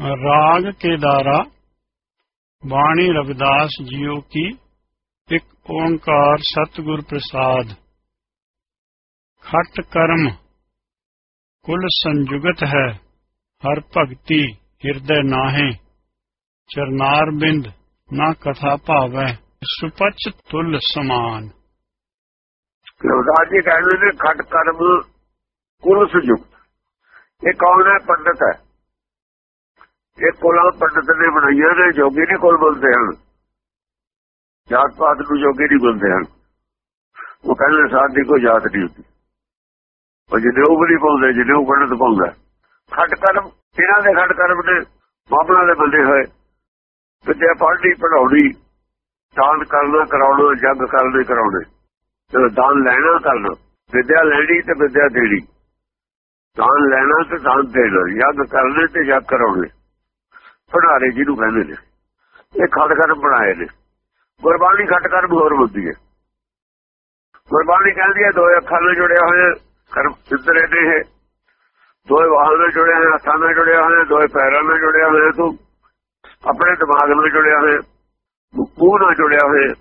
ਰਾਗ ਕੇਦਾਰਾ, ਬਾਣੀ ਰਵਿਦਾਸ ਜੀਓ ਕੀ, ਇੱਕ ਓੰਕਾਰ ਸਤਿਗੁਰ ਪ੍ਰਸਾਦ। ਖਟ ਕਰਮ, ਕੁਲ ਸੰਜੁਗਤ ਹੈ, ਹਰ ਭਗਤੀ ਹਿਰਦੈ ਨਾਹੇ। ਚਰਨਾਰ ਬਿੰਦ, ਨਾ ਕਥਾ ਭਾਵੈ, ਸੁਪਚ ਤੁਲ ਸਮਾਨ। ਰਵਿਦਾਸ ਜੀ ਕਹਿੰਦੇ ਨੇ, ਖਟ ਕਰਮ, ਕੁਲ ਸੰਯੁਕਤ ਇਹ ਕੌਣ ਹੈ? ਪੰਡਤ ਹੈ। ਇਹ ਕੋਲਾਂ ਪੰਡਤ ਨੇ ਬਣਾਈਆਂ ਨੇ, ਜੋਗੀ ਨਹੀਂ ਕੋਲ ਬੋਲਦੇ ਹਨ। ਜਾਤ ਪਾਤ ਨੂੰ ਜੋਗੀ ਨਹੀਂ ਬੋਲਦੇ ਹਨ। ਉਹ ਕਹਿੰਦੇ ਸਾਡੀ ਕੋਈ ਜਾਤ ਨਹੀਂ ਹੁੰਦੀ। ਉਹ ਜਿਹਦੇ ਉਹ ਵੀ ਪਾਉਂਦੇ ਜਿਹਦੇ ਉਹ ਪੰਡਤ ਪਾਉਂਦਾ ਖੱਟ ਕਰਮ, ਇਹਨਾਂ ਦੇ ਖੱਟ ਕਰਮ ਨੇ ਬਾਬਲਾਂ ਦੇ ਬੰਦੇ ਹੋਏ। ਵਿਦਿਆ ਪੜ੍ਹਨੀ ਪੜਾਉਣੀ ਦਾਨ ਕਰਨਾ, ਕਰਾਉਣਾ, ਜੱਗ ਕਰਨੇ, ਕਰਾਉਣੇ। ਤੇ ਦਾਨ ਲੈਣਾ ਕਰਨਾ, ਵਿਦਿਆ ਲੈਣੀ ਤੇ ਵਿਦਿਆ ਦੇਣੀ। ਦਾਨ ਲੈਣਾ ਤੇ ਦਾਨ ਦੇਣਾ, ਜੱਗ ਕਰਨੇ ਤੇ ਜੱਗ ਕਰਾਉਣੇ। ਭੰਡਾਰੇ ਜਿਹਨੂੰ ਕਹਿੰਦੇ ਨੇ। ਇਹ ਖੜ ਕਰਮ ਬਣਾਏ ਨੇ। ਗੁਰਬਾਣੀ ਖਟ ਕਰਮ ਹੋਰ ਹੁੰਦੀ ਹੈ। ਗੁਰਬਾਣੀ ਕਹਿੰਦੀ ਹੈ ਦੋ ਅੱਖਾਂ ਨਾਲ ਜੁੜਿਆ ਹੋਇਆ ਕਰਮ ਸਿੱਧਰੇ ਨੇ। ਇਹ ਦੋਏ ਵਾਹਾਂ ਨਾਲ ਜੁੜਿਆ ਹੋਇਆ, ਹੱਥਾਂ ਨਾਲ ਜੁੜਿਆ ਹੋਇਆ, ਦੋਏ ਪੈਰਾਂ ਨਾਲ ਜੁੜਿਆ ਹੋਇਆ, ਤੂੰ ਆਪਣੇ ਦਿਮਾਗ ਨਾਲ ਜੁੜਿਆ ਹੋਇਆ ਮੂੰਹ ਨਾਲ ਜੁੜਿਆ ਹੋਇਆ।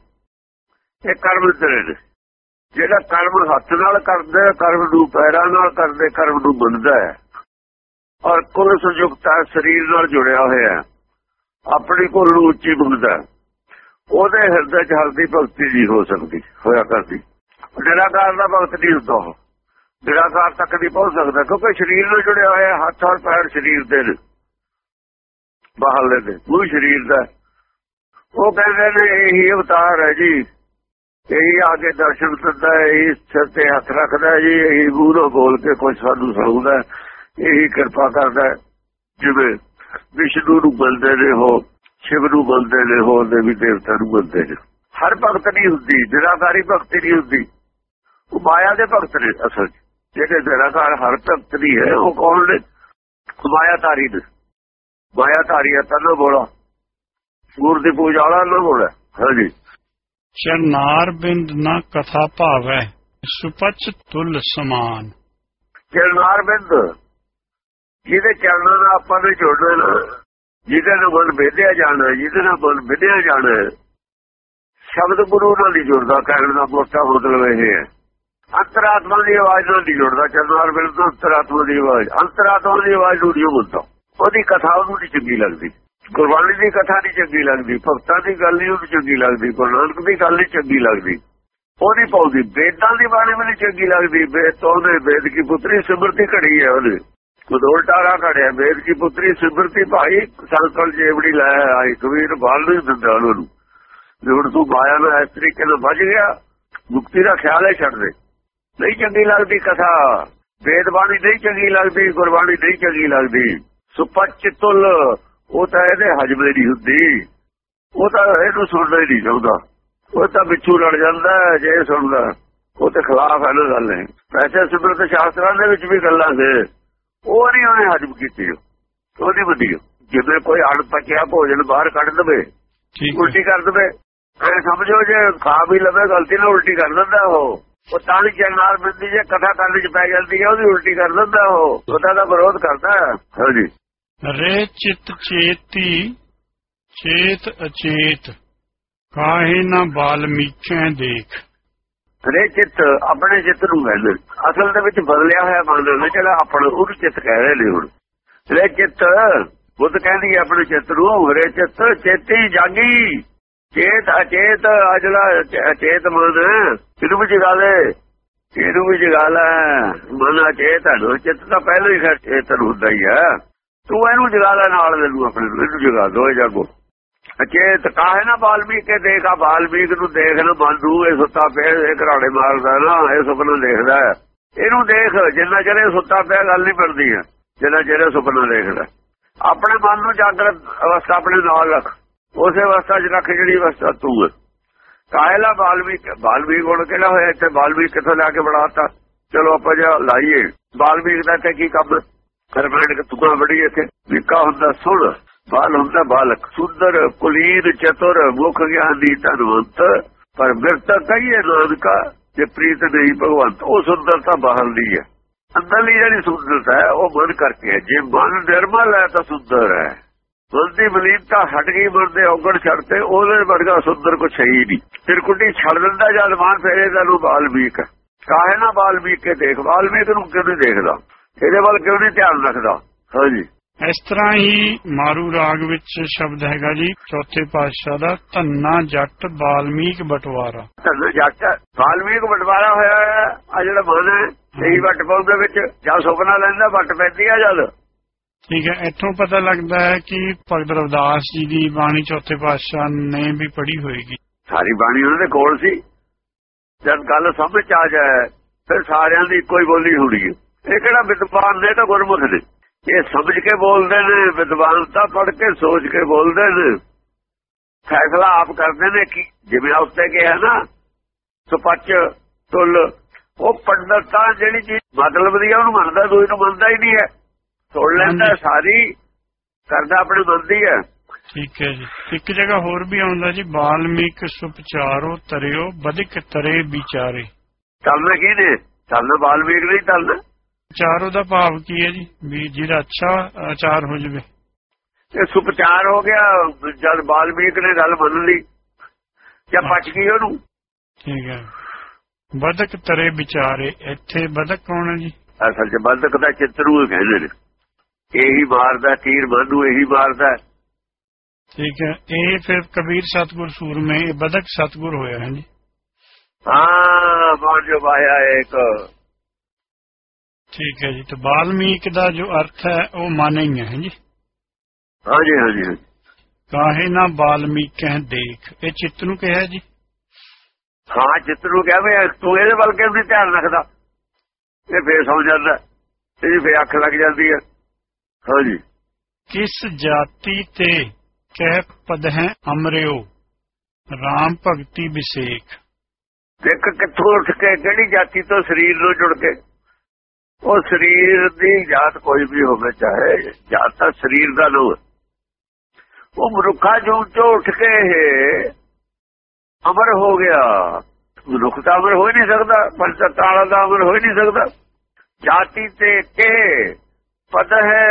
ਇਹ ਕਰਮ ਤੇਰੇ ਨੇ ਜਿਹੜਾ ਕਰਮ ਹੱਥ ਨਾਲ ਕਰਦੇ, ਕਰਮ ਨੂੰ ਪੈਰਾਂ ਨਾਲ ਕਰਦੇ, ਕਰਮ ਨੂੰ ਬੰਨਦਾ ਹੈ। ਔਰ ਕੁੱਲ ਸੰਯੁਕਤਾ ਸਰੀਰ ਨਾਲ ਜੁੜਿਆ ਹੋਇਆ ਹੈ। ਆਪਣੀ ਕੁੱਲ ਨੂੰ ਉੱਚੀ ਬੁੱਝਦਾ ਉਹਦੇ ਹਿਰਦੇ 'ਚ ਹਲਦੀ ਭਗਤੀ ਨਹੀਂ ਹੋ ਸਕਦੀ, ਹੋਇਆ ਕਰਦੀ। ਨਿਰਾਕਾਰ ਦਾ ਭਗਤ ਨਹੀਂ ਹੁੰਦਾ ਨਿਰਾਕਾਰ ਤੱਕ ਨਹੀਂ ਪਹੁੰਚ ਸਕਦਾ, ਕਿਉਂਕਿ ਸਰੀਰ ਨਾਲ ਜੁੜਿਆ ਹੋਇਆ ਹੱਥ ਔਰ ਪੈਰ ਸਰੀਰ ਦੇ ਨੇ। ਬਾਹਰਲੇ ਦੇ ਉਹ ਸਰੀਰ ਦਾ ਉਹ ਕਹਿੰਦੇ ਨੇ, ਇਹੀ ਅਵਤਾਰ ਹੈ ਜੀ। ਇਹੀ ਆ ਕੇ ਦਰਸ਼ਨ ਦਿੰਦਾ ਹੈ, ਇਹੀ ਸਿਰ ਤੇ ਹੱਥ ਰੱਖਦਾ ਜੀ, ਇਹੀ ਮੂੰਹੋਂ ਬੋਲ ਕੇ ਕੁਝ ਸਾਨੂੰ ਸੁਣਾਉਂਦਾ ਇਹੀ ਕਿਰਪਾ ਕਰਦਾ ਜਿਵੇਂ ਵਿਸ਼ਨੂੰ ਨੂੰ ਬਲਦੇ ਨੇ ਹੋ ਸ਼ਿਵ ਨੂੰ ਬਲਦੇ ਨੇ ਹੋ ਦੇਵੀ ਦੇਵਤਾ ਨੂੰ ਬਲਦੇ ਨੇ। ਹਰ ਭਗਤ ਨਹੀਂ ਹੁੰਦੀ ਨਿਰਾਕਾਰੀ ਭਗਤੀ ਨਹੀਂ ਹੁੰਦੀ। ਉਹ ਮਾਇਆ ਦੇ ਭਗਤ ਨੇ ਅਸਲ ਜਿਹੜੇ ਨਿਰਾਕਾਰ ਹਰ ਭਗਤ ਨਹੀਂ ਹੈ ਉਹ ਕੌਣ ਨੇ? ਮਾਇਆ ਧਾਰੀ ਨੇ। ਮਾਇਆ ਧਾਰੀ ਹੈ ਤਾਂ ਬੋਲਾ। ਸੂਰ ਦੀ ਪੂਜਾ ਵਾਲਾ ਨਾ ਬੋਲਾ। ਹਾਂਜੀ। ਚਰਨਾਰ ਬਿੰਦ ਨਾ ਕਥਾ ਭਾਵੈ ਸੁਪਚ ਤੁਲ ਸਮਾਨ। ਚਰਨਾਰ ਬਿੰਦ। ਜਿਹਦੇ ਚਰਨਾਂ ਨਾਲ ਆਪਾਂ ਨੇ ਜੁੜਨਾ ਨਾ, ਜਿਹਦੇ ਨਾਲ ਮਨ ਵਿਦਿਆ ਜਾਣਾ ਜਿਹਦੇ ਨਾਲ ਮਨ ਵਿਦਿਆ ਜਾਣਾ ਸ਼ਬਦ ਗੁਰੂ ਨਾਲ ਨਹੀਂ ਜੁੜਦਾ, ਕਹਿਣ ਦਾ ਮੋਟਾ ਮਤਲਬ ਇਹ ਹੈ। ਅੰਤਰਾਤਮਾ ਦੀ ਆਵਾਜ਼ ਨਾਲ ਨਹੀਂ ਜੁੜਦਾ ਚਰਨਾਰ ਬਿੰਦ ਅੰਤਰਾਤਮਾ ਦੀ ਆਵਾਜ਼, ਅੰਤਰਾਤਮਾ ਦੀ ਆਵਾਜ਼ ਨੂੰ ਨਹੀਂ ਬੁੱਲਦਾ। ਉਹਦੀ ਕਥਾ ਉਹਨੂੰ ਨਹੀਂ ਚੰਗੀ ਲੱਗਦੀ। ਗੁਰਬਾਣੀ ਦੀ ਕਥਾ ਨਹੀਂ ਚੰਗੀ ਲੱਗਦੀ, ਭਗਤਾਂ ਦੀ ਗੱਲ ਨਹੀਂ ਉਹਨੂੰ ਚੰਗੀ ਲੱਗਦੀ, ਗੁਰੂ ਨਾਨਕ ਦੀ ਗੱਲ ਨਹੀਂ ਚੰਗੀ ਲੱਗਦੀ। ਉਹਦੀ ਪਾਉਂਦੀ, ਵੇਦਾਂ ਦੀ ਬਾਣੀ ਵੀ ਨਹੀਂ ਚੰਗੀ ਲੱਗਦੀ, ਵੇਦ ਤੋਂ ਦੇ ਵੇਦ ਕੀ ਪੁੱਤਰੀ ਸਿਮਰਤੀ ਘੜੀ ਹੈ ਉਹਦੇ। ਕੁਦੋਲ ਟਾਰਾ ਘੜਿਆ ਵੇਦ ਕੀ ਪੁੱਤਰੀ, ਸਿਮਰਤੀ ਭਾਈ ਸੰਕਲ ਜੇਵੜੀ ਲੈ ਆਈ ਕਬੀਰ ਬਾਲ ਨਹੀਂ ਦਿੰਦਾ ਉਹਨੂੰ ਜੇ ਤੂੰ ਮਾਇਆ ਨਾਲ ਇਸ ਤਰੀਕੇ ਨਾਲ ਵੱਜ ਗਿਆ, ਮੁਕਤੀ ਦਾ ਖਿਆਲ ਹੈ ਛੱਡ ਦੇ। ਨਹੀਂ ਚੰਗੀ ਲੱਗਦੀ ਕਥਾ। ਵੇਦ ਨਹੀਂ ਚੰਗੀ ਲੱਗਦੀ, ਗੁਰਬਾਣੀ ਨਹੀਂ ਚੰਗੀ ਲੱਗਦੀ। ਸੁਪੱਚ ਤੁਲ, ਉਹ ਤਾਂ ਇਹਦੇ ਹਜਮੇ ਨਹੀਂ ਹੁੰਦੀ। ਉਹ ਤਾਂ ਇਹਨੂੰ ਸੁਣਦਾ ਹੀ ਨਹੀਂ ਚਾਹੁੰਦਾ। ਉਹ ਤਾਂ ਵਿਚੂ ਲੜ ਜਾਂਦਾ, ਜੇ ਸੁਣਦਾ। ਉਹ ਤੇ ਖਿਲਾਫ ਹੈ ਨਾ ਗੱਲ ਹੈ ਵੈਸੇ ਸਿਮਰਤ ਸ਼ਾਸਤਰਾਂ ਦੇ ਵਿੱਚ ਵੀ ਗੱਲਾਂ ਸੀ ਉਹ ਨਹੀਂ ਉਹਨੇ ਹਜਮ ਕੀਤੀ ਉਹਦੀ ਵਧੀਆ ਜਿਵੇਂ ਕੋਈ ਅਣ ਪਚਿਆ ਭੋਜਨ ਬਾਹਰ ਕੱਢ ਦਵੇ ਉਲਟੀ ਕਰ ਦਵੇ ਐ ਸਮਝੋ ਜੇ ਖਾ ਵੀ ਲਵੇ ਗਲਤੀ ਨਾਲ ਉਲਟੀ ਕਰ ਦਿੰਦਾ ਉਹ। ਉਹ ਤਾਂ ਹੀ ਚੰਨਾਰ ਬਿੰਦੀ ਜੇ ਕਥਾ ਕਰਨ ਚ ਪੈ ਜਾਂਦੀ ਹੈ ਉਹਦੀ ਉਲਟੀ ਕਰ ਦਿੰਦਾ ਉਹ। ਉਹਦਾ ਦਾ ਵਿਰੋਧ ਕਰਦਾ। ਹਾਂਜੀ। ਰੇ ਚਿਤ ਚੇਤੀ ਚੇਤ ਅਚੇਤ। ਕਾਹੇ ਨਾ ਬਾਲਮੀਖੈ ਦੇਖ। ਰੇ ਚਿੱਤ ਆਪਣੇ ਚਿੱਤ ਨੂੰ ਕਹਿੰਦੇ ਅਸਲ ਦੇ ਵਿੱਚ ਬਦਲਿਆ ਹੋਇਆ ਮਨ ਨੇ ਜਿਹੜਾ ਆਪਣਾ ਉਹ ਚਿੱਤ ਕਹਿ ਰਹੇ ਨੇ ਹੁਣ। ਰੇ ਚਿੱਤ, ਬੁੱਧ ਕਹਿੰਦੀ ਆਪਣੇ ਚਿੱਤ ਨੂੰ ਰੇ ਚਿੱਤ ਚੇਤੀ ਜਾਗੀ। ਚੇਤ, ਅਚੇਤ, ਅਜਲਾ, ਅਚੇਤ ਮਨ, ਇਹਨੂੰ ਵੀ ਜਗਾ ਲੈ ਇਹਨੂੰ ਵੀ ਜਗਾ ਲੈ। ਮਨ ਅਚੇਤ ਹੈ ਚਿੱਤ ਤਾਂ ਪਹਿਲਾਂ ਹੀ ਫਿਰ ਚੇਤਨ ਹੁੰਦਾ ਹੀ ਹੈ ਤੂੰ ਇਹਨੂੰ ਜਗਾ ਲੈ ਨਾਲ ਦੇ ਨੂੰ, ਆਪਣੇ ਨੂੰ। ਜਗਾ ਦੋ ਜਾਗੋ ਅਚੇਤ ਕਾਹੇ ਨਾ ਬਾਲਮੀਕ ਕੇ ਦੇਖਾ ਬਾਲਮੀਕ ਨੂੰ ਦੇਖ ਨਾ ਇਹ ਸੁੱਤਾ ਪਿਆ, ਇਹ ਘਰਾੜੇ ਮਾਰਦਾ ਨਾ, ਇਹ ਸੁਪਨਾ ਦੇਖਦਾ ਇਹਨੂੰ ਦੇਖ, ਜਿੰਨਾ ਚਿਰ ਸੁੱਤਾ ਪਿਆ, ਗੱਲ ਨਹੀਂ ਬਣਦੀ ਹੈ। ਜਿੰਨਾ ਚਿਰ ਸੁਪਨਾ ਦੇਖਦਾ ਆਪਣੇ ਮਨ ਨੂੰ ਜਾਗਰਤ ਅਵਸਥਾ ਆਪਣੇ ਨਾਲ ਰੱਖ। ਉਸੇ ਅਵਸਥਾ 'ਚ ਰੱਖ ਜਿਹੜੀ ਅਵਸਥਾ ਤੂੰ ਹੈ। ਕਾਇਲਾ ਬਾਲਮੀਕ ਬਾਲਮੀਕ ਹੁਣ ਕਿਹੜਾ ਹੋਇਆ ਇੱਥੇ? ਬਾਲਮੀਕ ਕਿੱਥੋਂ ਲਾ ਕੇ ਬਣਾਤਾ? ਚਲੋ ਆਪਾਂ ਜੇ ਲਾਈਏ। ਬਾਲਮੀਕ ਦਾ ਤੇ ਕੀ ਕੰਮ ਕਰਮੈਂਡ ਕਿ ਤੁਕਾਂ ਬੜੀ ਇੱਥੇ। ਵਿਕਾ ਹੁੰਦਾ ਸੁਣ। ਬਾਲ ਹੁੰਦਾ ਬਾਲਕ। ਸੁੰਦਰ, ਕੁਲੀਨ, ਚਤੁਰ, ਮੁਖ ਗਿਆਨੀ ਦੀ ਧਨਵੰਤ ਪਰ ਬਿਰਤ ਕਹੀਏ ਨਾਨਕਾ, ਜੇ ਪ੍ਰੀਤ ਨਹੀਂ ਭਗਵੰਤ, ਉਹ ਸੁੰਦਰਤਾ ਬਾਹਰ ਹੈ। ਅੰਦਰਲੀ ਜਿਹੜੀ ਸੁੰਦਰਤਾ ਹੈ, ਉਹ ਮਨ ਕਰਕੇ ਜੇ ਮਨ ਨਿਰਮਲ ਹੈ ਤਾਂ ਸੁੰਦਰ ਹੈ। ਬੁੱਧੀ ਬਲੀਨਤਾ ਹਟ ਗਈ ਮਰਦੇ ਔਗਣ ਛੱਡਤੇ ਉਹਦੇ ਵਰਗਾ ਸੁੰਦਰ ਕੁਛ ਹੈ ਹੀ ਨਹੀਂ। ਤਿਰਕੁਟੀ ਛੱਡ ਦਿੰਦਾ ਜਦ ਮਾਨ ਫੇਰੇ ਦਾ ਨੂੰ ਬਾਲਮੀਕ ਕਾਹੇ ਨਾ ਬਾਲਮੀਕ ਕੇ ਦੇਖ। ਬਾਲਮੀਕ ਨੂੰ ਕਿਉਂ ਨਹੀਂ ਦੇਖਦਾ? ਇਹਦੇ ਵੱਲ ਕਿਉਂ ਨਹੀਂ ਧਿਆਨ ਰੱਖਦਾ? ਹਾਂਜੀ। ਇਸ ਤਰ੍ਹਾਂ ਹੀ ਮਾਰੂ ਰਾਗ ਵਿੱਚ ਸ਼ਬਦ ਹੈਗਾ ਜੀ ਚੌਥੇ ਪਾਤਸ਼ਾਹ ਦਾ ਧੰਨਾ ਜੱਟ ਬਾਲਮੀਕ ਬਟਵਾਰਾ। ਧੰਨ ਜੱਟ ਬਾਲਮੀਕ ਬਟਵਾਰਾ ਹੋਇਆ ਆ ਜਿਹੜਾ ਮਨ ਹੈ ਇਹੀ ਵੱਟ ਪਾਉਣ ਦੇ ਵਿੱਚ ਜਾਂ ਸੁਪਨਾ ਲੈਂਦਾ ਵੱਟ ਪੈਂਦੀ ਆ ਜਦ। ਠੀਕ ਹੈ ਇੱਥੋਂ ਪਤਾ ਲੱਗਦਾ ਹੈ ਕਿ ਭਗਤ ਰਵਿਦਾਸ ਜੀ ਦੀ ਬਾਣੀ ਚੌਥੇ ਪਾਤਸ਼ਾਹ ਨੇ ਵੀ ਪੜ੍ਹੀ ਹੋਏਗੀ। ਸਾਰੀ ਬਾਣੀ ਉਹਨਾਂ ਦੇ ਕੋਲ ਸੀ। ਜਦ ਗੱਲ ਸਮਝ ਆ ਜਾਏ ਫਿਰ ਸਾਰਿਆਂ ਦੀ ਇੱਕੋ ਹੀ ਬੋਲੀ ਹੋਣੀ ਹੈ। ਇਹ ਕਿਹੜਾ ਵਿਦਵਾਨ ਨੇ ਤਾਂ ਗੁਰਮੁਖ ਨੇ। ਇਹ ਸਮਝ ਕੇ ਬੋਲਦੇ ਨੇ ਵਿਦਵਾਨ ਤਾਂ ਪੜ੍ਹ ਕੇ ਸੋਚ ਕੇ ਬੋਲਦੇ ਨੇ। ਫੈਸਲਾ ਆਪ ਕਰਦੇ ਨੇ ਕਿ ਜਿਵੇਂ ਉਸਤੇ ਕਿਹਾ ਨਾ ਸੁਪੱਚ ਤੁਲ ਉਹ ਪੰਡਤ ਜਿਹੜੀ ਚੀਜ਼ ਮਤਲਬ ਦੀ ਉਹਨੂੰ ਮੰਨਦਾ ਦੂਈ ਨੂੰ ਮੰਨਦਾ ਹੀ ਨਹੀਂ ਹੈ। ਸੁਣ ਲੈਂਦਾ। ਸਾਰੀ ਕਰਦਾ ਆਪਣੇ ਮਨ ਦੀ ਹੈ। ਠੀਕ ਹੈ ਜੀ। ਇੱਕ ਜਗ੍ਹਾ ਹੋਰ ਵੀ ਆਉਂਦਾ ਜੀ ਬਾਲਮੀਕ ਸੁਪਚਾਰੋ ਤਰਿਓ ਬਦਿਕ ਤਰੇ ਵਿਚਾਰੇ। ਚੱਲਣਾ ਕੀ ਨੇ ਚੱਲਣਾ ਬਾਲਮੀਕ ਨਹੀਂ ਚੱਲਣਾ ਚਾਰੋ ਦਾ ਭਾਵ ਕੀ ਹੈ ਜੀ? ਵੀ ਜਿਹੜਾ ਅੱਛਾ ਆਚਾਰ ਹੋ ਜਵੇ। ਇਹ ਸੁਪਚਾਰ ਹੋ ਗਿਆ ਜਦ ਬਾਲਮੀਕ ਨੇ ਗੱਲ ਮੰਨ ਲਈ। ਜਾਂ ਪਚ ਗਈ ਉਹਨੂੰ। ਠੀਕ ਹੈ। ਬਦਕ ਤਰੇ ਵਿਚਾਰੇ ਇੱਥੇ ਬਦਕ ਕੌਣ ਹੈ ਜੀ? ਅਸਲ 'ਚ ਬੰਦਕ ਦਾ ਚਿੱਤਰੂ ਕਹਿੰਦੇ ਨੇ। ਇਹੀ ਮਾਰਦਾ ਤੀਰ ਮਾਨੂੰ ਇਹੀ ਮਾਰਦਾ ਠੀਕ ਹੈ। ਇਹ ਫਿਰ ਕਬੀਰ ਸਤਗੁਰ ਸੂਰਮੇ ਬਦਕ ਸਤਗੁਰ ਹੋਇਆ ਹੈ ਜੀ। ਹਾਂ ਮਾਨ ਜੋ ਬਾਇਆ ਇੱਕ ਠੀਕ ਹੈ ਜੀ ਤੇ ਬਾਲਮੀਕ ਦਾ ਜੋ ਅਰਥ ਹੈ ਉਹ ਮਾਨੇ ਹੀ ਹੈ ਜੀ? ਹਾਂਜੀ ਹਾਂਜੀ। ਕਾਹੇ ਨਾ ਬਾਲਮੀਕ ਕਹਿ ਦੇਖ। ਇਹ ਚਿੱਤ ਨੂੰ ਕਿਹਾ ਜੀ? ਹਾਂ ਚਿੱਤਰੂ ਕਹਵੇ ਤੂੰ ਇਹਦੇ ਵੱਲ ਕਿਉਂ ਨਹੀਂ ਧਿਆਨ ਰੱਖਦਾ? ਇਹ ਫੇਰ ਸੌ ਜਾਂਦਾ। ਇਹਦੀ ਫੇਰ ਅੱਖ ਲੱਗ ਜਾਂਦੀ ਹੈ। ਹਾਂਜੀ ਕਿਸ ਜਾਤੀ ਤੇ ਕਹਿ ਪਦ ਹੈ ਅਮਰਿਓ? RAM ਭਗਤੀ ਵਿਸੇਖ। ਦੇਖ ਕਿੱਥੋਂ ਉੱਠ ਕੇ ਕਿਹੜੀ ਜਾਤੀ ਤੋਂ ਸਰੀਰ ਨੂੰ ਜੁੜ ਕੇ? ਉਹ ਸਰੀਰ ਦੀ ਜਾਤ ਕੋਈ ਵੀ ਹੋਵੇ, ਚਾਹੇ ਜਾਤ ਤਾਂ ਸਰੀਰ ਦਾ ਲੋ ਉਹ ਮਨੁੱਖਾ ਜੂਨ ਚੋਂ ਉੱਠ ਕੇ ਅਮਰ ਹੋ ਗਿਆ। ਮਨੁੱਖ ਤਾਂ ਅਮਰ ਹੋ ਨਹੀਂ ਸਕਦਾ ਪੰਚਤਾਲਾ ਦਾ ਅਮਰ ਹੋ ਨਹੀਂ ਸਕਦਾ। ਜਾਤੀ ਤੇ ਕੇ ਪਦ ਹੈ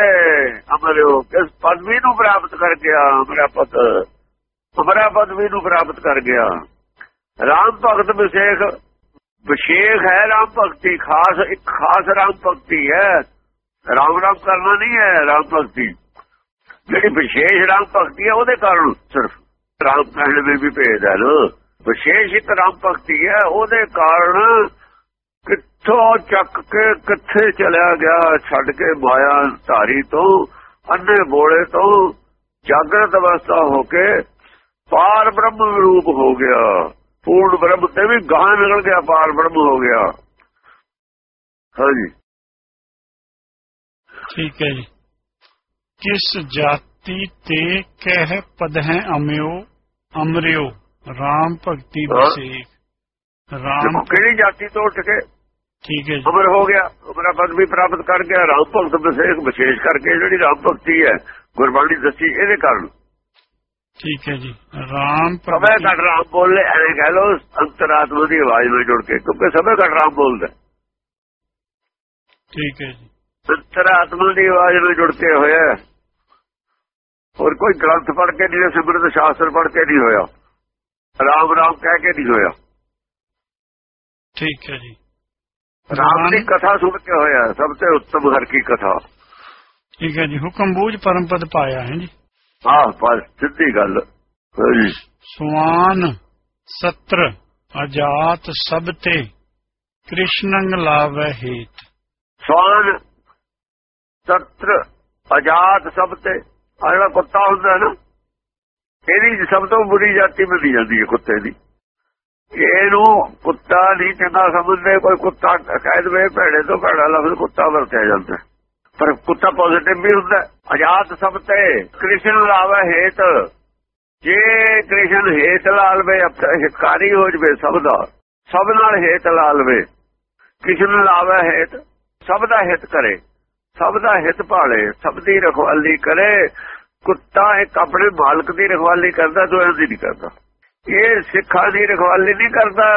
ਅਮਰ, ਕਿਸ ਪਦਵੀ ਨੂੰ ਪ੍ਰਾਪਤ ਕਰ ਗਿਆ, ਅਮਰਾ ਪਦ, ਅਮਰਾ ਪਦਵੀ ਨੂੰ ਪ੍ਰਾਪਤ ਕਰ ਗਿਆ। ਰਾਮ ਭਗਤ ਵਿਸ਼ੇਖ ਵਿਸ਼ੇਸ਼ ਹੈ ਰਾਮ ਭਗਤੀ, ਖਾਸ, ਇੱਕ ਖਾਸ ਰਾਮ ਭਗਤੀ ਹੈ। ਰਾਮ ਰਾਮ ਕਰਨਾ ਨਹੀਂ ਹੈ ਰਾਮ ਭਗਤੀ। ਜਿਹੜੀ ਵਿਸ਼ੇਸ਼ ਰਾਮ ਭਗਤੀ ਹੈ, ਉਹਦੇ ਕਾਰਨ ਸਿਰਫ ਰਾਮ ਕਹਿਣ ਦੇ ਵੀ ਭੇਦ ਹੈ ਨਾ। ਵਿਸ਼ੇਸ਼ ਇੱਕ ਰਾਮ ਭਗਤੀ ਹੈ, ਉਹਦੇ ਕਾਰਨ ਕਿੱਥੋਂ ਚੱਕ ਕੇ ਕਿੱਥੇ ਚਲਿਆ ਗਿਆ, ਛੱਡ ਕੇ ਮਾਇਆ ਧਾਰੀ ਤੋਂ, ਅੰਨੇ ਬੋਲੇ ਤੋਂ ਜਾਗਰਤ ਅਵਸਥਾ ਹੋ ਕੇ ਪਾਰ ਬ੍ਰਹਮ ਰੂਪ ਹੋ ਗਿਆ। ਪੂਰਨ ਬ੍ਰਹਮ ਤੇ ਵੀ ਗਾਂ ਨਿਕਲ ਗਿਆ ਪਾਰ ਬ੍ਰਹਮ ਹੋ ਗਿਆ। ਹਾਂਜੀ। ਠੀਕ ਹੈ ਜੀ। ਕਿਸ ਜਾਤੀ ਤੇ ਕਹਿ ਪਦ ਹੈ ਅਮਿਓ? ਅਮਰਿਓ RAM ਭਗਤੀ RAM ਦੇਖੋ ਕਿਹੜੀ ਜਾਤੀ ਤੋਂ ਉੱਠ ਕੇ ਠੀਕ ਹੈ ਜੀ। ਅਮਰ ਹੋ ਗਿਆ? ਅਮਰਾ ਪਦ ਵੀ ਪ੍ਰਾਪਤ ਕਰ ਗਿਆ ਰਾਮ ਭਗਤ ਵਿਸ਼ੇਸ਼ ਵਿਸ਼ੇਸ਼ ਕਰਕੇ ਜਿਹੜੀ ਰਾਮ ਭਗਤੀ ਹੈ ਗੁਰਬਾਣੀ ਦੱਸੀ ਇਹਦੇ ਕਾਰਨ। ਠੀਕ ਹੈ ਜੀ। RAM ਸਭੇ ਘਟ ਰਾਮ ਬੋਲੇ ਐਵੇਂ ਕਹਿ ਲੋ ਅੰਤਰਾਤਮਾ ਦੀ ਆਵਾਜ਼ ਨਾਲ ਜੁੜ ਕੇ ਕਿਉਂਕਿ ਸਭੇ ਘਟ ਰਾਮ ਬੋਲਦਾ। ਠੀਕ ਹੈ ਜੀ। ਅੰਤਰਾਤਮਾ ਦੀ ਆਵਾਜ਼ ਨਾਲ ਜੁੜ ਕੇ ਹੋਇਆ। ਹੋਰ ਕੋਈ ਗ੍ਰੰਥ ਪੜ੍ਹ ਕੇ ਨਹੀਂ ਸਿਮਰਤ ਸ਼ਾਸਤਰ ਪੜ੍ਹ ਕੇ ਨਹੀਂ ਹੋਇਆ। ਰਾਮ ਰਾਮ ਕਹਿ ਕੇ ਨਹੀਂ ਹੋਇਆ। ਠੀਕ ਹੈ ਜੀ। ਰਾਮ ਦੀ ਕਥਾ ਸੁਣ ਕੇ ਹੋਇਆ ਸਭ ਤੋਂ ਉੱਤਮ ਹਰ ਕੀ ਕਥਾ। ਠੀਕ ਹੈ ਜੀ ਹੁਕਮ ਬੂਝ ਪਰਮ ਪਦ ਪਾਇਆ ਹੈ ਜੀ। ਆਹ ਬਸ ਸਿੱਧੀ ਗੱਲ। ਸੁਆਨ ਸਤਰ ਅਜਾਤ ਸਭ ਤੇ ਕ੍ਰਿਸ਼ਨੰਗ ਲਾਵੈ ਹੇਤ। ਸਵਾਨ ਸਤਰ ਆਜ਼ਾਦ ਸਭ ਤੇ। ਆ ਜਿਹੜਾ ਕੁੱਤਾ ਹੁੰਦਾ ਨਾ ਇਹਦੀ ਸਭ ਤੋਂ ਬੁਰੀ ਜਾਤੀ ਮੰਨੀ ਜਾਂਦੀ ਹੈ ਕੁੱਤੇ ਦੀ। ਇਹਨੂੰ ਕੁੱਤਾ ਨਹੀਂ ਚੰਗਾ ਸਮਝਦੇ ਕੋਈ ਕੁੱਤਾ ਕਹਿ ਦਵੇ ਭੈੜੇ ਤੋਂ ਭੈੜਾ ਲਫ਼ਜ਼ ਕੁੱਤਾ ਵਰਤਿਆ ਜਾਂਦਾ। ਪਰ ਕੁੱਤਾ ਪੋਜ਼ਿਟਿਵ ਵੀ ਹੁੰਦਾ ਆਜ਼ਾਦ ਸਭ ਤੇ ਕ੍ਰਿਸ਼ਨ ਲਾਵੇ ਹੇਤ। ਜੇ ਕ੍ਰਿਸ਼ਨ ਹੇਤ ਲਾ ਲਵੇ ਹਿਤਕਾਰੀ ਹੋ ਜਵੇ ਸਭ ਦਾ, ਸਭ ਨਾਲ ਹੇਤ ਲਾ ਲਵੇ ਕ੍ਰਿਸ਼ਨ ਲਾਵੇ ਹੇਤ, ਸਭ ਦਾ ਹਿੱਤ ਕਰੇ, ਸਭ ਦਾ ਹਿੱਤ ਭਾਲੇ, ਸਭ ਦੀ ਰਖਵਾਲੀ ਕਰੇ। ਕੁੱਤਾ ਇੱਕ ਆਪਣੇ ਮਾਲਕ ਦੀ ਰਖਵਾਲੀ ਕਰਦਾ ਦੂਜਿਆਂ ਦੀ ਨਹੀਂ ਕਰਦਾ। ਇਹ ਸਿੱਖਾਂ ਦੀ ਰਖਵਾਲੀ ਨਹੀਂ ਕਰਦਾ।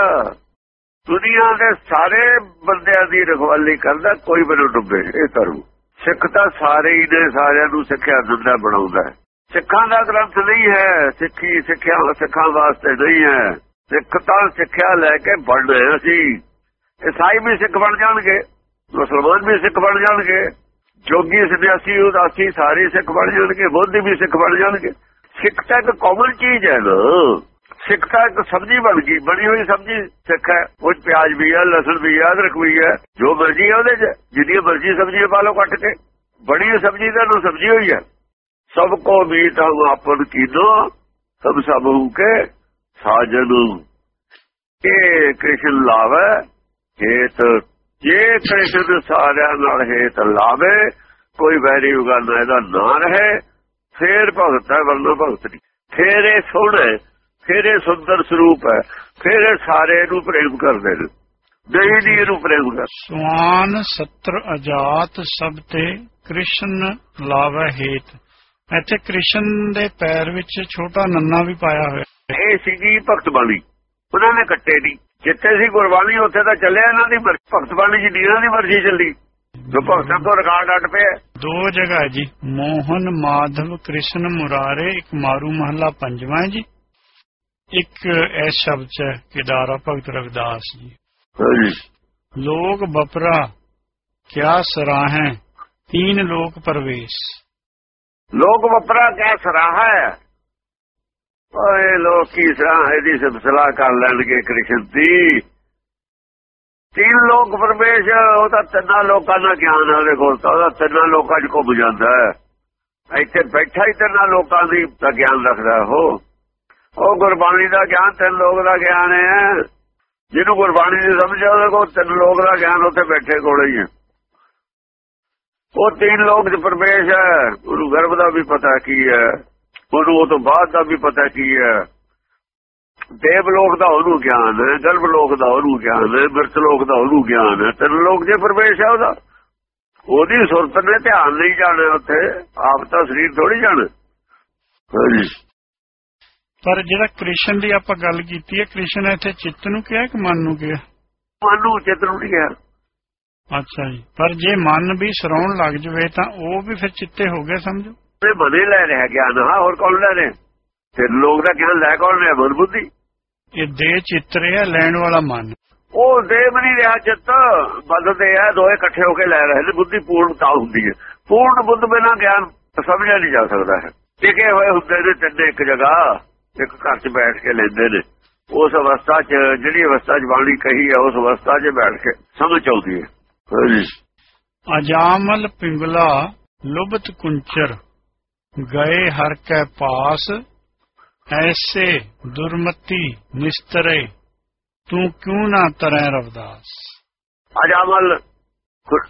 ਦੁਨੀਆ ਦੇ ਸਾਰੇ ਬੰਦਿਆਂ ਦੀ ਰਖਵਾਲੀ ਕਰਦਾ, ਕੋਈ ਬਨੋ ਡੁੱਬੇ, ਇਹ ਕਰੂ। ਸਿੱਖ ਤਾਂ ਸਾਰੇ ਹੀ ਨੇ, ਸਾਰਿਆਂ ਨੂੰ ਸਿੱਖਿਆ ਦਿੰਦਾ ਬਣਾਉਂਦਾ ਸਿੱਖਾਂ ਦਾ ਗ੍ਰੰਥ ਨਹੀਂ ਹੈ, ਸਿੱਖੀ ਸਿੱਖਿਆ ਸਿੱਖਾਂ ਵਾਸਤੇ ਨਹੀਂ ਹੈ। ਸਿੱਖ ਤਾਂ ਸਿੱਖਿਆ ਲੈ ਕੇ ਬਣ ਰਹੇ ਸੀ ਈਸਾਈ ਵੀ ਸਿੱਖ ਬਣ ਜਾਣਗੇ, ਮੁਸਲਮਾਨ ਵੀ ਸਿੱਖ ਬਣ ਜਾਣਗੇ। ਜੋਗੀ ਸੰਨਿਆਸੀ ਉਦਾਸੀ ਸਾਰੇ ਸਿੱਖ ਬਣ ਜਾਣਗੇ, ਬੋਧੀ ਵੀ ਸਿੱਖ ਬਣ ਜਾਣਗੇ। ਸਿੱਖ ਤਾਂ ਇੱਕ ਕਾਮਨ ਚੀਜ਼ ਹੈ ਨਾ। ਸਿੱਖ ਤਾਂ ਇੱਕ ਸਬਜ਼ੀ ਬਣ ਗਈ, ਬਣੀ ਹੋਈ ਸਬਜ਼ੀ, ਸਿੱਖ ਹੈ। ਉਹ ਪਿਆਜ਼ ਵੀ ਹੈ, ਲਸਣ ਵੀ ਹੈ, ਅਦਰਕ ਵੀ ਹੈ। ਜੋ ਮਰਜ਼ੀ ਹੈ ਉਹਦੇ 'ਚ ਜਿੰਨੀ ਮਰਜ਼ੀ ਸਬਜ਼ੀ ਪਾ ਲਓ ਕੱਟ ਕੇ। ਬੜੀ ਸਬਜ਼ੀ ਦਾ ਨੂੰ ਸਬਜ਼ੀ ਹੋਈ ਹੈ। ਸਭ ਕੋ ਮੀਤ ਹਮ ਆਪਨ ਕੀਨੋ, ਸਭ ਸਭ ਕੇ ਸਾਜਨ। ਇਹ ਕ੍ਰਿਸ਼ਨ ਲਾਵੇ, ਹੇਤ। ਜੇ ਕ੍ਰਿਸ਼ਨ ਸਾਰਿਆਂ ਨਾਲ ਹੇਤ ਲਾਵੇ, ਕੋਈ ਵੈਰੀ ਉਗਾਨਾ ਇਹਦਾ ਨਾ ਰਹੇ, ਫੇਰ ਭਗਤ ਹੈ, ਵਰਨਾ ਭਗਤ ਨਹੀਂ। ਫੇਰ ਇਹ ਸੋਹਣਾ ਫੇਰ ਇਹ ਸੁੰਦਰ ਸਰੂਪ ਹੈ। ਫੇਰ ਇਹ ਸਾਰੇ ਨੂੰ ਪ੍ਰੇਮ ਕਰਦੇ ਨੇ। ਨਹੀਂ ਨਹੀਂ ਇਹਨੂੰ ਪ੍ਰੇਮ ਕਰ ਸਵਾਨ ਸਤਰ ਅਜਾਤ ਸਭ ਤੇ ਕ੍ਰਿਸ਼ਨ ਲਾਵੇ ਹੇਤ। ਇੱਥੇ ਕ੍ਰਿਸ਼ਨ ਦੇ ਪੈਰ ਵਿੱਚ ਛੋਟਾ ਨੰਨਾ ਵੀ ਪਾਇਆ ਹੋਇਆ। ਇਹ ਸੀਗੀ ਭਗਤ ਬਾਣੀ। ਉਹਨਾਂ ਨੇ ਕੱਟੇ ਨਹੀਂ ਜਿੱਥੇ ਸੀ ਗੁਰਬਾਣੀ ਉੱਥੇ ਤਾਂ ਚੱਲਿਆ ਇਹਨਾਂ ਦੀ ਭਗਤ ਬਾਣੀ ਜੀ ਡੀਰਾਂ ਦੀ ਮਰਜ਼ੀ ਚੱਲੀ। ਜੋ ਭਗਤਾਂ ਤੋਂ ਰਿਕਾਰਡ ਅੱਟ ਪਿਆ। ਦੋ ਜਗ੍ਹਾ ਜੀ। ਮੋਹਨ ਮਾਧਵ ਕ੍ਰਿਸ਼ਨ ਮੁਰਾਰੇ ਇੱਕ ਮਾਰੂ ਮਹੱਲਾ ਪੰਜਵਾਂ ਜੀ। ਇੱਕ ਇਸ ਸ਼ਬਦ ਚ ਹੈ ਕਿਦਾਰਾ ਭਗਤ ਰਵਿਦਾਸ ਜੀ। ਲੋਕ ਬਪਰਾ ਕਿਆ ਸਰਾਹੈ ਤੀਨ ਲੋਕ ਪਰਵੇਸ਼। ਲੋਕ ਵਪਰਾ ਕਹਿ ਸਰਾਹਾ? ਹੈ ਓਏ ਲੋਕ ਸਰਾਹ? ਇਹਦੀ ਸਲਾਹ ਕਰ ਲੈਣਗੇ ਕ੍ਰਿਸ਼ਨ ਦੀ ਤਿੰਨ ਲੋਕ ਪਰਮੇਸ਼ ਉਹ ਤਾਂ ਤਿੰਨਾਂ ਲੋਕਾਂ ਦਾ ਗਿਆਨ ਹੈ ਉਹਦੇ ਕੋਲ ਤਾਂ ਉਹਦਾ ਤਿੰਨਾਂ ਲੋਕਾਂ 'ਚ ਘੁੰਮ ਜਾਂਦਾ ਹੈ। ਇੱਥੇ ਬੈਠਾ ਹੀ ਤਿੰਨਾਂ ਲੋਕਾਂ ਦੀ ਦਾ ਗਿਆਨ ਰੱਖਦਾ ਉਹ। ਉਹ ਗੁਰਬਾਣੀ ਦਾ ਗਿਆਨ ਤਿੰਨ ਲੋਕ ਦਾ ਗਿਆਨ ਹੈ। ਜਿਹਨੂੰ ਗੁਰਬਾਣੀ ਦੀ ਸਮਝ ਆ, ਉਹਦੇ ਤਿੰਨ ਲੋਕ ਦਾ ਗਿਆਨ ਉੱਥੇ ਬੈਠੇ ਕੋਲ ਹੀ ਹੈ ਉਹ ਤਿੰਨ ਲੋਕ ਦੇ ਪ੍ਰਵੇਸ਼ ਹੈ। ਉਹਨੂੰ ਗਰਭ ਦਾ ਵੀ ਪਤਾ ਕੀ ਹੈ। ਉਹਨੂੰ ਉਹ ਤੋਂ ਬਾਅਦ ਦਾ ਵੀ ਪਤਾ ਕੀ ਹੈ। ਦੇਵ ਲੋਕ ਦਾ ਉਹਨੂੰ ਗਿਆਨ ਹੈ, ਗਰਭ ਲੋਕ ਦਾ ਉਹਨੂੰ ਗਿਆਨ ਹੈ ਮਿਰਤ ਲੋਕ ਦਾ ਉਹਨੂੰ ਗਿਆਨ ਹੈ। ਤਿੰਨ ਲੋਕ ਜੇ ਪਰਮੇਸ਼ ਹੈ ਉਹਦਾ। ਉਹਦੀ ਸੁਰਤ ਨੇ ਧਿਆਨ ਨਹੀਂ ਜਾਣਾ ਉੱਥੇ। ਆਪ ਤਾਂ ਸਰੀਰ ਥੋੜੀ ਜਾਣਾ। ਹਾਂਜੀ। ਪਰ ਜਿਹੜਾ ਕ੍ਰਿਸ਼ਨ ਦੀ ਆਪਾਂ ਗੱਲ ਕੀਤੀ ਹੈ ਕ੍ਰਿਸ਼ਨ ਇੱਥੇ ਚਿੱਤ ਨੂੰ ਕਿਹਾ ਕਿ ਮਨ ਨੂੰ ਕਿਹਾ? ਮਨ ਨੂੰ ਚਿੱਤ ਨੂੰ ਨਹੀਂ ਗਿਆ ਅੱਛਾ ਜੀ। ਪਰ ਜੇ ਮਨ ਵੀ ਸਰਾਉਣ ਲੱਗ ਜਵੇ ਤਾਂ ਉਹ ਵੀ ਫਿਰ ਚਿੱਤੇ ਹੋ ਗਏ ਸਮਝੋ? ਇਹ ਬਣੇ ਲੈ ਰਿਹਾ ਗਿਆਨ ਹਾਂ ਹੋਰ ਕੌਣ ਲੈ ਰਿਹਾ? ਤੇ ਲੋਕ ਦਾ ਗਿਆਨ ਲੈ ਕੌਣ ਰਿਹਾ? ਮਨ ਬੁੱਧੀ। ਇਹ ਦੇ ਚਿੱਤਰ ਹੈ ਲੈਣ ਵਾਲਾ ਮਨ। ਉਹ ਦੇਵ ਨਹੀਂ ਰਿਹਾ ਚਿੱਤ। ਬਦਲਦੇ ਆ ਦੋਏ ਇਕੱਠੇ ਹੋ ਕੇ ਲੈ ਰਹੇ ਨੇ। ਬੁੱਧੀ ਪੂਰਨਤਾ ਹੁੰਦੀ ਹੈ। ਪੂਰਨ ਬੁੱਧ ਬਿਨਾਂ ਗਿਆਨ ਸਮਝਿਆ ਨਹੀਂ ਜਾ ਸਕਦਾ ਹੈ। ਟਿਕੇ ਹੋਏ ਹੁੰਦੇ ਨੇ ਤਿੰਨੇ ਇੱਕ ਜਗ੍ਹਾ। ਇੱਕ ਘਰ 'ਚ ਬੈਠ ਕੇ ਲੈਂਦੇ ਨੇ। ਉਸ ਅਵਸਥਾ 'ਚ ਜਿਹੜੀ ਅਵਸਥਾ 'ਚ ਬਾਣੀ ਕਹੀ ਹੈ ਉਸ ਅਵਸਥਾ 'ਚ ਬੈਠ ਕੇ ਸਮਝ ਆਉਂਦੀ ਹੈ। ਅਜਾਮਲ ਪਿੰਗਲਾ ਲੁਬਤ ਕੁੰਚਰ ਗਏ ਹਰ ਕੈ ਪਾਸ ਐਸੇ ਦੁਰਮਤੀ ਨਿਸਤਰੇ ਤੂੰ ਕਿਉਂ ਨਾ ਤਰੈ ਰਵਦਾਸ? ਅਜਾਮਲ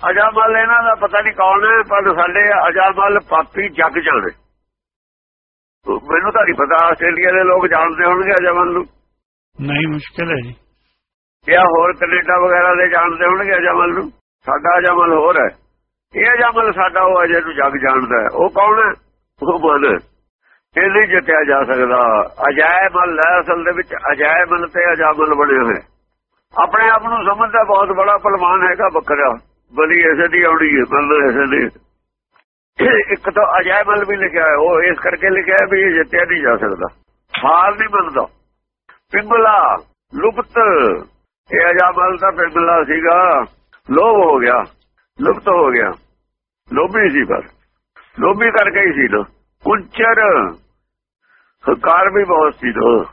ਅਜਾਮਲ ਇਹਨਾਂ ਦਾ ਪਤਾ ਨਹੀਂ ਕੌਣ ਹੈ ਪਰ ਸਾਡੇ ਅਜਾਮਲ ਪਾਪੀ ਜੱਗ ਜਾਣੇ। ਮੈਨੂੰ ਤਾਂ ਨਹੀਂ ਪਤਾ ਆਸਟ੍ਰੇਲੀਆ ਦੇ ਲੋਕ ਜਾਣਦੇ ਹੋਣਗੇ ਅਜਾਮਲ ਨੂੰ ਨਹੀਂ ਮੁਸ਼ਕਿਲ ਹੈ ਜੀ। ਜਾਂ ਹੋਰ ਕੈਨੇਡਾ ਵਗੈਰਾ ਦੇ ਜਾਣਦੇ ਹੋਣਗੇ ਅਜਾਮਲ ਨੂੰ ਸਾਡਾ ਅਜਾਮਲ ਹੋਰ ਹੈ। ਇਹ ਅਜਾਮਲ ਸਾਡਾ ਉਹ ਅਜੇ ਨੂੰ ਜੱਗ ਜਾਣਦਾ ਹੈ। ਉਹ ਕੌਣ ਹੈ? ਉਹ ਮਨ ਇਹ ਨਹੀਂ ਜਿੱਤਿਆ ਜਾ ਸਕਦਾ। ਅਜਾਇਬਲ ਹੈ ਅਸਲ ਦੇ ਵਿੱਚ ਅਜਾਇਬਲ ਤੇ ਅਜਾਮਲ ਬਣੇ ਹੋਏ। ਆਪਣੇ ਆਪ ਨੂੰ ਸਮਝਦਾ ਬਹੁਤ ਬੜਾ ਪਹਿਲਵਾਨ ਹੈਗਾ ਬੱਕਰਾ। ਬਲੀ ਐਸੇ ਦੀ ਆਉਣੀ ਹੈ ਮਨ ਐਸੇ ਦੀ। ਇੱਕ ਤਾਂ ਅਜਾਇਬਲ ਵੀ ਲਿਖਿਆ ਹੈ ਉਹ ਇਸ ਕਰਕੇ ਲਿਖਿਆ ਹੈ ਵੀ ਇਹ ਜਿੱਤਿਆ ਨਹੀਂ ਜਾ ਸਕਦਾ। ਹਾਰ ਨਹੀਂ ਮੰਨਦਾ। ਪਿੰਗਲਾ, ਲੁਪਤ। ਇਹ ਅਜਾਮਲ ਦਾ ਪਿੰਗਲਾ ਸੀਗਾ। ਲੋਭ ਹੋ ਗਿਆ। ਲੁਪਤ ਹੋ ਗਿਆ। ਲੋਭੀ ਸੀ ਪਰ ਲੋਭੀ ਕਰਕੇ ਹੀ ਸੀ ਨਾ ਕੁੰਚਰ। ਹੰਕਾਰ ਵੀ ਬਹੁਤ ਸੀ ਨਾ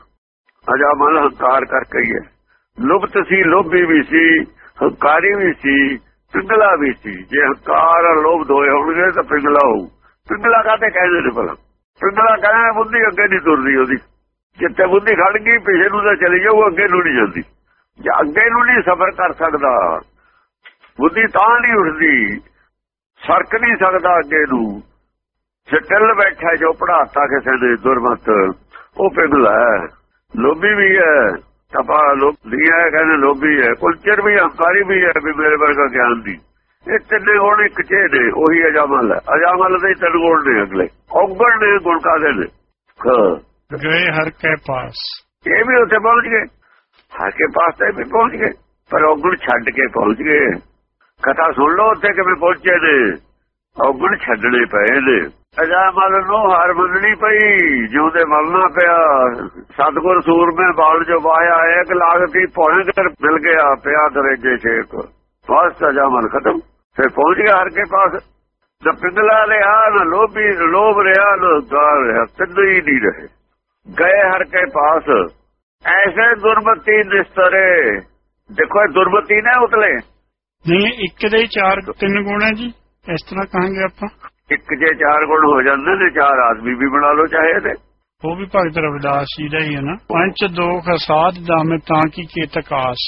ਅਜਾਮਲ ਹੰਕਾਰ ਕਰਕੇ ਹੀ ਹੈ। ਲੁਪਤ ਸੀ, ਲੋਭੀ ਵੀ ਸੀ, ਹੰਕਾਰੀ ਵੀ ਸੀ। ਪਿੰਗਲਾ ਵੀ ਸੀ। ਜੇ ਹੰਕਾਰ ਲੋਭ ਦੋਏ ਹੋਣਗੇ ਤਾਂ ਪਿੰਗਲਾ ਹੋਊ। ਪਿੰਗਲਾ ਕਾਤੇ ਕਹਿੰਦੇ ਨੇ ਭਲਾ? ਪਿੰਗਲਾ ਕਹਿੰਦਾ ਬੁੱਧੀ ਅੱਗੇ ਨਹੀਂ ਤੁਰਦੀ ਉਹਦੀ। ਜਿੱਥੇ ਬੁੱਧੀ ਖੜ ਗਈ, ਪਿਛੇ ਨੂੰ ਤਾਂ ਚਲੀ ਜਾਊ, ਅੱਗੇ ਨੂੰ ਨਹੀਂ ਜਾਂਦੀ। ਜੇ ਅੱਗੇ ਨੂੰ ਨਹੀਂ ਸਬਰ ਕਰ ਸਕਦਾ, ਬੁੱਧੀ ਤਾਂ ਨਹੀਂ ਉੱਠਦੀ। ਸਰਕ ਨਹੀਂ ਸਕਦਾ ਅੱਗੇ ਨੂੰ। ਜੇ ਟਿਲ ਬੈਠਾ ਜੋ ਪੜਾਤਾ ਕਿਸੇ ਦੇ ਦੁਰਮਤ, ਉਹ ਪਿੰਗਲਾ ਲੋਭੀ ਵੀ ਹੈ। ਤਪਾ ਲੋਭੀ ਹੈ ਕਹਿੰਦੇ ਲੋਭੀ ਹੈ ਕੁਲਚਰ ਵੀ ਹੰਕਾਰੀ ਵੀ ਹੈ ਵੀ ਮੇਰੇ ਵਰਗਾ ਗਿਆਨ ਦੀ। ਇਹ ਤਿੰਨੇ ਹੁਣ ਇੱਕ ਚੇ ਨੇ ਉਹੀ ਅਜਾਮਲ ਹੈ। ਅਜਾਮਲ ਦੇ ਤਿੰਨ ਗੁਣ ਨੇ ਅਗਲੇ। ਔਗਣ ਨੇ ਗੁਣ ਕਾਦੇ ਨੇ? ਗਏ ਹਰ ਕੈ ਪਾਸ। ਇਹ ਵੀ ਉੱਥੇ ਪਹੁੰਚ ਗਏ। ਹਰ ਕੇ ਪਾਸ ਤੇ ਵੀ ਪਹੁੰਚ ਗਏ। ਪਰ ਔਗਣ ਛੱਡ ਕੇ ਪਹੁੰਚ ਗਏ। ਕਥਾ ਸੁਣ ਲਓ ਉੱਥੇ ਕਿਵੇਂ ਪਹੁੰਚੇ ਨੇ। ਔਗਣ ਛੱਡਣੇ ਪਏ ਨੇ। ਅਜਾਮਲ ਨੂੰ ਹਾਰ ਮੰਨਣੀ ਪਈ, ਜਿਉਂਦੇ ਮਰਨਾ ਪਿਆ। ਸਤਗੁਰ ਸੂਰਮੇ ਬਾਲ ਜੋ ਵਾਇਆ, ਇੱਕ ਲਾਗ ਕੀ ਕਰ ਮਿਲ ਗਿਆ, ਪਿਆ ਦਰੇਜੇ ਛੇਕ। ਬਸ ਅਜਾਮਲ ਖਤਮ। ਫਿਰ ਪਹੁੰਚ ਗਿਆ ਹਰ ਕੇ ਪਾਸ। ਨਾ ਪਿੰਗਲਾ ਰਿਹਾ, ਨਾ ਲੋਭੀ, ਲੋਭ ਰਿਹਾ, ਨਾ ਗਾਲ ਰਿਹਾ, ਤਿੰਨ ਹੀ ਨਹੀਂ ਰਹੇ। ਗਏ ਹਰ ਕੇ ਪਾਸ। ਐਸੇ ਦੁਰਮਤੀ ਨਿਸਤਰੇ। ਦੇਖੋ, ਇਹ ਦੁਰਮਤੀ ਨੇ ਉਤਲੇ। ਨਹੀਂ, ਇੱਕ ਦੇ ਚਾਰ ਤਿੰਨ ਗੁਣ ਹੈ ਜੀ। ਇਸ ਤਰ੍ਹਾਂ ਕਹਾਂਗੇ ਆਪਾਂ। ਇੱਕ ਜੇ ਚਾਰ ਗੁਣ ਹੋ ਜਾਂਦੇ ਨੇ ਚਾਰ ਆਦਮੀ ਵੀ ਬਣਾ ਲਓ ਚਾਹੇ ਤੇ ਉਹ ਵੀ ਭਗਤ ਰਵਿਦਾਸ ਜੀ ਦਾ ਹੀ ਹੈ ਨਾ। ਪੰਚ ਦੋਖ ਸਾਧ ਦਾਮੇ ਤਾਂ ਕੀ ਕੇਤਕ ਆਸ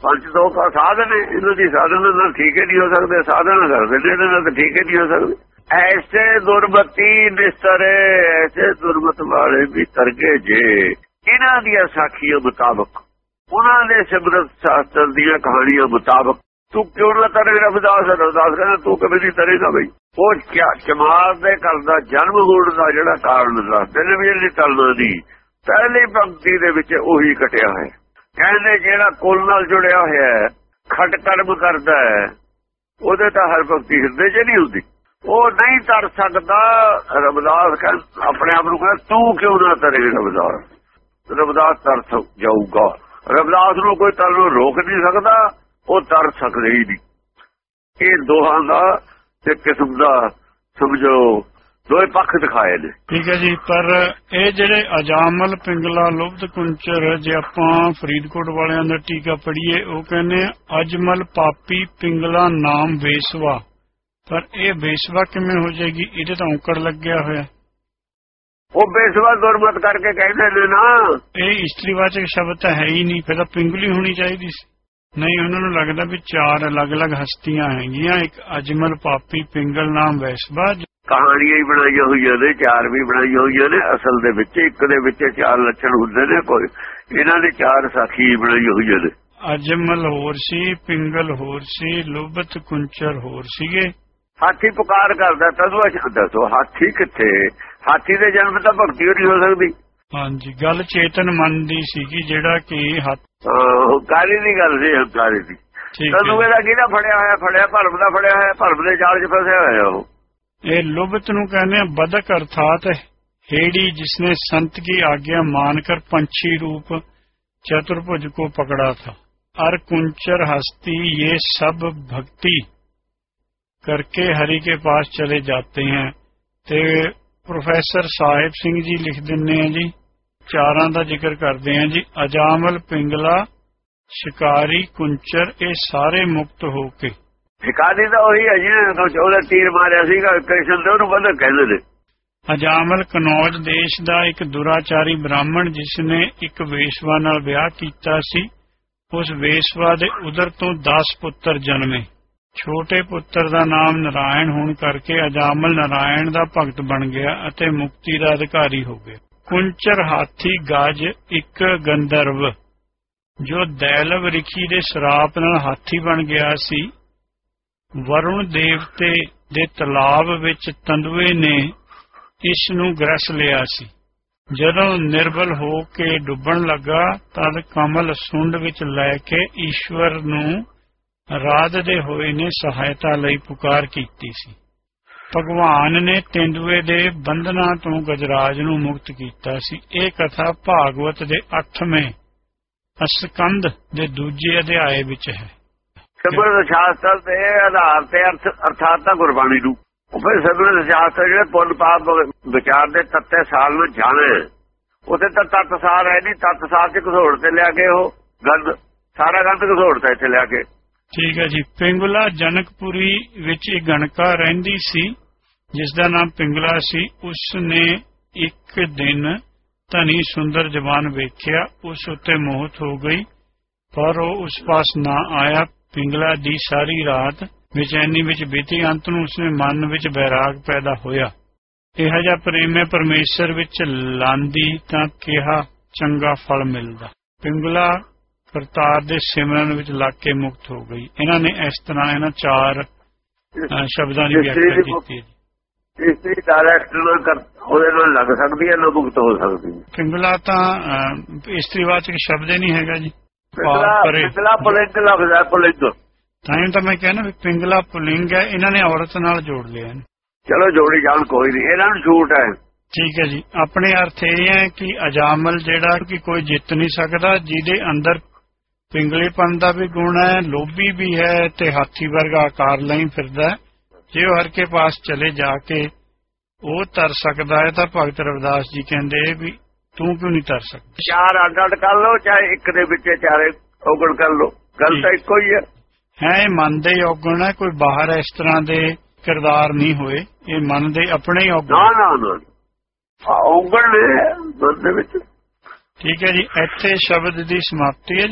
ਪੰਜ ਦੋ ਕਾ ਸਾਧਨ ਇਹਨਾਂ ਦੀ ਸਾਧਨ ਨਾਲ ਠੀਕ ਨਹੀਂ ਹੋ ਸਕਦੇ ਸਾਧਨ ਕਰਦੇ ਨੇ ਇਹਨਾਂ ਨਾਲ ਠੀਕ ਨਹੀਂ ਹੋ ਸਕਦੇ। ਐਸੇ ਦੁਰਮਤੀ ਨਿਸਤਰੇ ਐਸੇ ਦੁਰਮਤ ਵਾਲੇ ਵੀ ਤਰਗੇ ਜੇ। ਇਹਨਾਂ ਦੀਆਂ ਸਾਖੀਆਂ ਮੁਤਾਬਕ ਉਹਨਾਂ ਦੇ ਸਿਮਰਤ ਸ਼ਾਸਤਰ ਦੀਆਂ ਕਹਾਣੀਆਂ ਮੁਤਾਬਕ ਤੂੰ ਕਿਉਂ ਨਾ ਤਰੇ ਰਵਿਦਾਸ ਰਵਿਦਾਸ ਕਹਿੰਦਾ ਤੂੰ ਕਦੇ ਨਹੀਂ ਤਰੇਗਾ ਬਈ। ਉਹ ਚਮਾਰ ਦੇ ਘਰ ਦਾ ਜਨਮ ਹੋਣ ਦਾ ਜਿਹੜਾ ਕਾਰਨ ਦੱਸਦੇ ਨੇ ਵੀ ਇਹਦੀ ਤਲਨਾ ਦੀ। ਪਹਿਲੀ ਪੰਕਤੀ ਦੇ ਵਿੱਚ ਉਹੀ ਕਟਿਆ ਹੈ। ਕਹਿੰਦੇ ਜਿਹੜਾ ਕੁਲ ਨਾਲ ਜੁੜਿਆ ਹੋਇਆ ਹੈ ਖਟ ਕਰਮ ਕਰਦਾ ਹੈ, ਉਹਦੇ ਤਾਂ ਹਰ ਭਗਤੀ ਹਿਰਦੇ 'ਚ ਨਹੀਂ ਹੁੰਦੀ। ਉਹ ਨਹੀਂ ਤਰ ਸਕਦਾ ਰਬਦਾਸ ਕਹਿੰਦਾ ਆਪਣੇ ਆਪ ਨੂੰ ਕਹਿੰਦਾ ਤੂੰ ਕਿਉਂ ਨਾ ਤਰੇ ਰਬਦਾਸ ਰਬਦਾਸ ਤਰ ਜਾਊਗਾ। ਰਬਦਾਸ ਨੂੰ ਕੋਈ ਤਰ ਨੂੰ ਰੋਕ ਨਹੀਂ ਸਕਦਾ, ਉਹ ਤਰ ਸਕਦੇ ਹੀ ਨਹੀਂ। ਇਹ ਦੋਹਾਂ ਦਾ ਇੱਕ ਕਿਸਮ ਦਾ ਸਮਝੋ ਦੋਏ ਪੱਖ ਦਿਖਾਏ ਨੇ। ਠੀਕ ਹੈ ਜੀ ਪਰ ਇਹ ਜਿਹੜੇ ਅਜਾਮਲ ਪਿੰਗਲਾ ਲੁਬਧ ਕੁੰਚਰ ਜੇ ਆਪਾਂ ਫਰੀਦਕੋਟ ਵਾਲਿਆਂ ਦਾ ਟੀਕਾ ਪੜ੍ਹੀਏ ਉਹ ਕਹਿੰਦੇ ਅਜਮਲ ਪਾਪੀ ਪਿੰਗਲਾ ਨਾਮ ਵੇਸਵਾ। ਪਰ ਇਹ ਵੇਸਵਾ ਕਿਵੇਂ ਹੋ ਜਾਏਗੀ? ਇਹਦੇ ਤਾਂ ਔਂਕੜ ਲੱਗਿਆ ਹੋਇਆ। ਉਹ ਬੇਸਵਾ ਗੁਰਮਤ ਕਰਕੇ ਕਹਿੰਦੇ ਨੇ ਨਾ। ਇਹ ਇਸਤਰੀਵਾਚਕ ਸ਼ਬਦ ਤਾਂ ਹੈ ਹੀ ਨਹੀਂ ਫਿਰ ਤਾਂ ਪਿੰਗਲੀ ਹੋਣੀ ਚਾਹੀਦੀ ਸੀ। ਨਹੀਂ ਉਹਨਾਂ ਨੂੰ ਲੱਗਦਾ ਵੀ ਚਾਰ ਅਲੱਗ-ਅਲੱਗ ਹਸਤੀਆਂ ਹੈਗੀਆਂ ਇੱਕ ਅਜਮਲ ਪਾਪੀ ਪਿੰਗਲ ਨਾਮ ਵੈਸਵਾ ਕਹਾਣੀਆਂ ਹੀ ਬਣਾਈਆਂ ਹੋਈਆਂ ਨੇ ਚਾਰ ਵੀ ਬਣਾਈਆਂ ਹੋਈਆਂ ਨੇ ਅਸਲ ਦੇ ਵਿੱਚ ਇੱਕ ਦੇ ਵਿੱਚ ਚਾਰ ਲੱਛਣ ਹੁੰਦੇ ਨੇ ਕੋਈ ਇਹਨਾਂ ਦੇ ਚਾਰ ਸਾਖੀ ਬਣਾਈਆਂ ਹੋਈਆਂ ਨੇ। ਅਜਮਲ ਹੋਰ ਸੀ ਪਿੰਗਲ ਹੋਰ ਸੀ ਲੁਬਤ ਕੁੰਚਰ ਹੋਰ ਸੀਗੇ। ਹਾਥੀ ਪੁਕਾਰ ਕਰਦਾ ਤਦੋਂ ਦੱਸੋ ਹਾਥੀ ਕਿੱਥੇ? ਹਾਥੀ ਦੇ ਜਨਮ ਤਾਂ ਭਗਤੀ ਨਹੀਂ ਹੋ ਸਕਦੀ। ਹਾਂਜੀ ਗੱਲ ਚੇਤਨ ਮਨ ਦੀ ਸੀਗੀ ਜਿਹੜਾ ਕਿ ਹੱਥ ਹੰਕਾਰੀ ਦੀ ਗੱਲ ਸੀ ਹੰਕਾਰੀ ਦੀ ਠੀਕ ਤਦੋਂ ਹੈ ਇਹਦਾ ਕਿਹਦਾ ਫੜਿਆ ਹੋਇਆ ਫੜਿਆ ਭਰਮ ਦਾ ਫੜਿਆ ਹੋਇਆ ਭਰਮ ਦੇ ਜਾਲ 'ਚ ਫਸਿਆ ਹੋਇਆ ਉਹ ਇਹ ਲੁਬਤ ਨੂੰ ਕਹਿੰਦੇ ਆ ਬਦਕ ਅਰਥਾਤ हेड़ी जिसने संत की आज्ञा मानकर पंछी रूप चतुर्भुज को पकड़ा था अर कुंचर हस्ती ये सब भक्ति करके हरि के पास चले जाते हैं ਤੇ ਪ੍ਰੋਫੈਸਰ ਸਾਹਿਬ ਸਿੰਘ ਜੀ ਲਿਖ ਦਿੰਨੇ ਆ ਜੀ ਚਾਰਾਂ ਦਾ ਜ਼ਿਕਰ ਕਰਦੇ ਆ ਜੀ। ਅਜਾਮਲ ਪਿੰਗਲਾ ਸ਼ਿਕਾਰੀ ਕੁੰਚਰ ਇਹ ਸਾਰੇ ਮੁਕਤ ਹੋ ਕੇ। ਠਿਕਾਣੀ ਤਾਂ ਉਹੀ ਹੈ ਜਿਹਨੇ ਉਹਦਾ ਤੀਰ ਮਾਰਿਆ ਸੀਗਾ ਕ੍ਰਿਸ਼ਨ ਦੇ ਉਹਨੂੰ ਬੰਦ ਕਹਿੰਦੇ ਨੇ। ਅਜਾਮਲ ਕਨੌਜ ਦੇਸ਼ ਦਾ ਇੱਕ ਦੁਰਾਚਾਰੀ ਬ੍ਰਾਹਮਣ ਜਿਸ ਨੇ ਇੱਕ ਵੇਸ਼ਵਾ ਨਾਲ ਵਿਆਹ ਕੀਤਾ ਸੀ। ਉਸ ਵੇਸ਼ਵਾ ਦੇ ਉਦਰ ਤੋਂ 10 ਪੁੱਤਰ ਜਨਮੇ। ਛੋਟੇ ਪੁੱਤਰ ਦਾ ਨਾਮ ਨਰਾਇਣ ਹੋਣ ਕਰਕੇ ਅਜਾਮਲ ਨਰਾਇਣ ਦਾ ਭਗਤ ਬਣ ਗਿਆ ਅਤੇ ਮੁਕਤੀ ਦਾ ਅਧਿਕਾਰੀ ਹੋ ਗਿਆ। ਕੁੰਚਰ ਹਾਥੀ ਗਾਜ ਇੱਕ ਗੰਧਰਵ, ਜੋ ਦੈਲਵ ਰਿਖੀ ਦੇ ਸਰਾਪ ਨਾਲ ਹਾਥੀ ਬਣ ਗਿਆ ਸੀ। ਵਰੁਣ ਦੇਵਤੇ ਦੇ ਤਲਾਬ ਵਿੱਚ ਤੰਦੂਏ ਨੇ ਇਸ ਨੂੰ ਗ੍ਰਸ ਲਿਆ ਸੀ। ਜਦੋਂ ਨਿਰਬਲ ਹੋ ਕੇ ਡੁੱਬਣ ਲੱਗਾ, ਤਦ ਕਮਲ ਸੁੰਡ ਵਿੱਚ ਲੈ ਕੇ ਈਸ਼ਵਰ ਨੂੰ ਰਾਧ ਦੇ ਹੋਏ ਨੇ ਸਹਾਇਤਾ ਲਈ ਪੁਕਾਰ ਕੀਤੀ ਸੀ। ਭਗਵਾਨ ਨੇ ਤੇਂਦੂਏ ਦੇ ਬੰਧਨਾਂ ਤੋਂ ਗਜਰਾਜ ਨੂੰ ਮੁਕਤ ਕੀਤਾ ਸੀ। ਇਹ ਕਥਾ ਭਾਗਵਤ ਦੇ 8ਵੇਂ ਅਸਕੰਦ ਦੇ ਦੂਜੇ ਅਧਿਆਏ ਵਿੱਚ ਹੈ। ਸਿਮਰਨ ਸ਼ਾਸਤਰ ਦੇ ਆਧਾਰ ਤੇ ਅਰਥ ਅਰਥਾਤ ਤਾਂ ਗੁਰਬਾਣੀ ਨੂੰ। ਉਹ ਫਿਰ ਸਿਮਰਨ ਸ਼ਾਸਤਰ ਜਿਹੜੇ ਪੁੰਨ ਪਾਪ ਵਿਚਾਰ ਦੇ ਤੱਤੇ ਸਾਲ ਨੂੰ ਜਾਣੇ। ਉਥੇ ਤਾਂ ਤੱਤ ਸਾਰ ਹੈ ਨਹੀਂ, ਤੱਤ ਸਾਰ ਚ ਘਸੋੜ ਤੇ ਲਿਆ ਕੇ ਉਹ ਗੰਦ ਸਾਰਾ ਗੰਦ ਘਸੋੜ ਤੇ ਇੱਥੇ ਲਿਆ ਕੇ। ਠੀਕ ਹੈ ਜੀ। ਪਿੰਗਲਾ ਜਨਕਪੁਰੀ ਵਿੱਚ ਇੱਕ ਗਣਕਾ ਰਹਿੰਦੀ ਸੀ ਜਿਸ ਦਾ ਨਾਮ ਪਿੰਗਲਾ ਸੀ। ਉਸ ਨੇ ਇੱਕ ਦਿਨ ਧਨੀ ਸੁੰਦਰ ਜਵਾਨ ਵੇਖਿਆ, ਉਸ ਉੱਤੇ ਮੋਹਤ ਹੋ ਗਈ, ਪਰ ਉਹ ਉਸ ਪਾਸ ਨਾ ਆਇਆ। ਪਿੰਗਲਾ ਦੀ ਸਾਰੀ ਰਾਤ ਬੇਚੈਨੀ ਵਿੱਚ ਬੀਤੀ, ਅੰਤ ਨੂੰ ਉਸਨੇ ਮਨ ਵਿੱਚ ਬੈਰਾਗ ਪੈਦਾ ਹੋਇਆ। ਇਹ ਜਿਹਾ ਪ੍ਰੇਮ ਹੈ, ਪਰਮੇਸ਼ਰ ਵਿੱਚ ਲਾਂਦੀ ਤਾਂ ਕਿਹਾ ਚੰਗਾ ਫਲ ਮਿਲਦਾ। ਪਿੰਗਲਾ ਕਰਤਾਰ ਦੇ ਸਿਮਰਨ ਵਿੱਚ ਲੱਗ ਕੇ ਮੁਕਤ ਹੋ ਗਈ। ਇਹਨਾਂ ਨੇ ਇਸ ਤਰ੍ਹਾਂ ਇਹਨਾਂ ਚਾਰ ਸ਼ਬਦਾਂ ਦੀ ਵਿਆਖਿਆ ਕੀਤੀ ਹੈ। ਇਸਤਰੀ ਡਾਇਰੈਕਟ ਉਹਦੇ ਨਾਲ ਲੱਗ ਸਕਦੀ ਹੈ ਨਾ ਮੁਕਤ ਹੋ ਸਕਦੀ ਹੈ ਪਿੰਗਲਾ ਤਾਂ ਇਸਤਰੀਵਾਚਕ ਸ਼ਬਦ ਹੀ ਨਹੀਂ ਹੈਗਾ ਜੀ। ਪਿਛਲਾ ਪੁਲਿੰਗ ਹੈ ਪੁਲਿੰਗ। ਤਾਂ ਤਾਂ ਮੈਂ ਕਹਿੰਦਾ ਵੀ ਪਿੰਗਲਾ ਪੁਲਿੰਗ ਹੈ ਇਹਨਾਂ ਨੇ ਔਰਤ ਨਾਲ ਜੋੜ ਲਿਆ। ਚਲੋ ਜੋੜੀ ਜਾਣ ਕੋਈ ਨਹੀਂ। ਇਹਨਾਂ ਨੂੰ ਛੂਟ ਹੈ। ਠੀਕ ਹੈ ਜੀ। ਆਪਣੇ ਅਰਥ ਇਹ ਹੈ ਕਿ ਅਜਾਮਲ ਜਿਹੜਾ ਕਿ ਕੋਈ ਜਿੱਤ ਨਹੀਂ ਸਕਦਾ ਜਿਹਦੇ ਅੰਦਰ ਪਿੰਗਲੇਪਨ ਦਾ ਵੀ ਗੁਣ ਹੈ ਲੋਭੀ ਵੀ ਹੈ ਤੇ ਹਾਥੀ ਵਰਗਾ ਆਕਾਰ ਲਈ ਫਿਰਦਾ। ਜੇ ਉਹ ਹਰ ਕੇ ਪਾਸ ਚਲੇ ਜਾ ਕੇ ਉਹ ਤਰ ਸਕਦਾ ਹੈ ਤਾਂ ਭਗਤ ਰਵਿਦਾਸ ਜੀ ਕਹਿੰਦੇ ਵੀ ਤੂੰ ਕਿਉਂ ਨਹੀਂ ਤਰ ਸਕਦਾ? ਚਾਰ ਅੱਡ ਅੱਡ ਕਰ ਲਓ ਚਾਹੇ ਇੱਕ ਦੇ ਵਿੱਚ ਚਾਰੇ ਔਗਣ ਕਰ ਲਓ। ਗੱਲ ਤਾਂ ਇੱਕੋ ਹੀ ਹੈ। ਹੈ ਇਹ ਮਨ ਦੇ ਔਗਣ ਹੈ ਕੋਈ ਬਾਹਰ ਇਸ ਤਰ੍ਹਾਂ ਦੇ ਕਿਰਦਾਰ ਨਹੀਂ ਹੋਏ। ਇਹ ਮਨ ਦੇ ਆਪਣੇ ਹੀ ਨਾ ਔਗਣ ਨਾ ਨਾ। ਆ ਔਗਣ ਨੇ ਮਨ ਦੇ ਵਿੱਚ। ਠੀਕ ਹੈ ਜੀ ਇੱਥੇ ਸ਼ਬਦ ਦੀ ਸਮਾਪਤੀ ਹੈ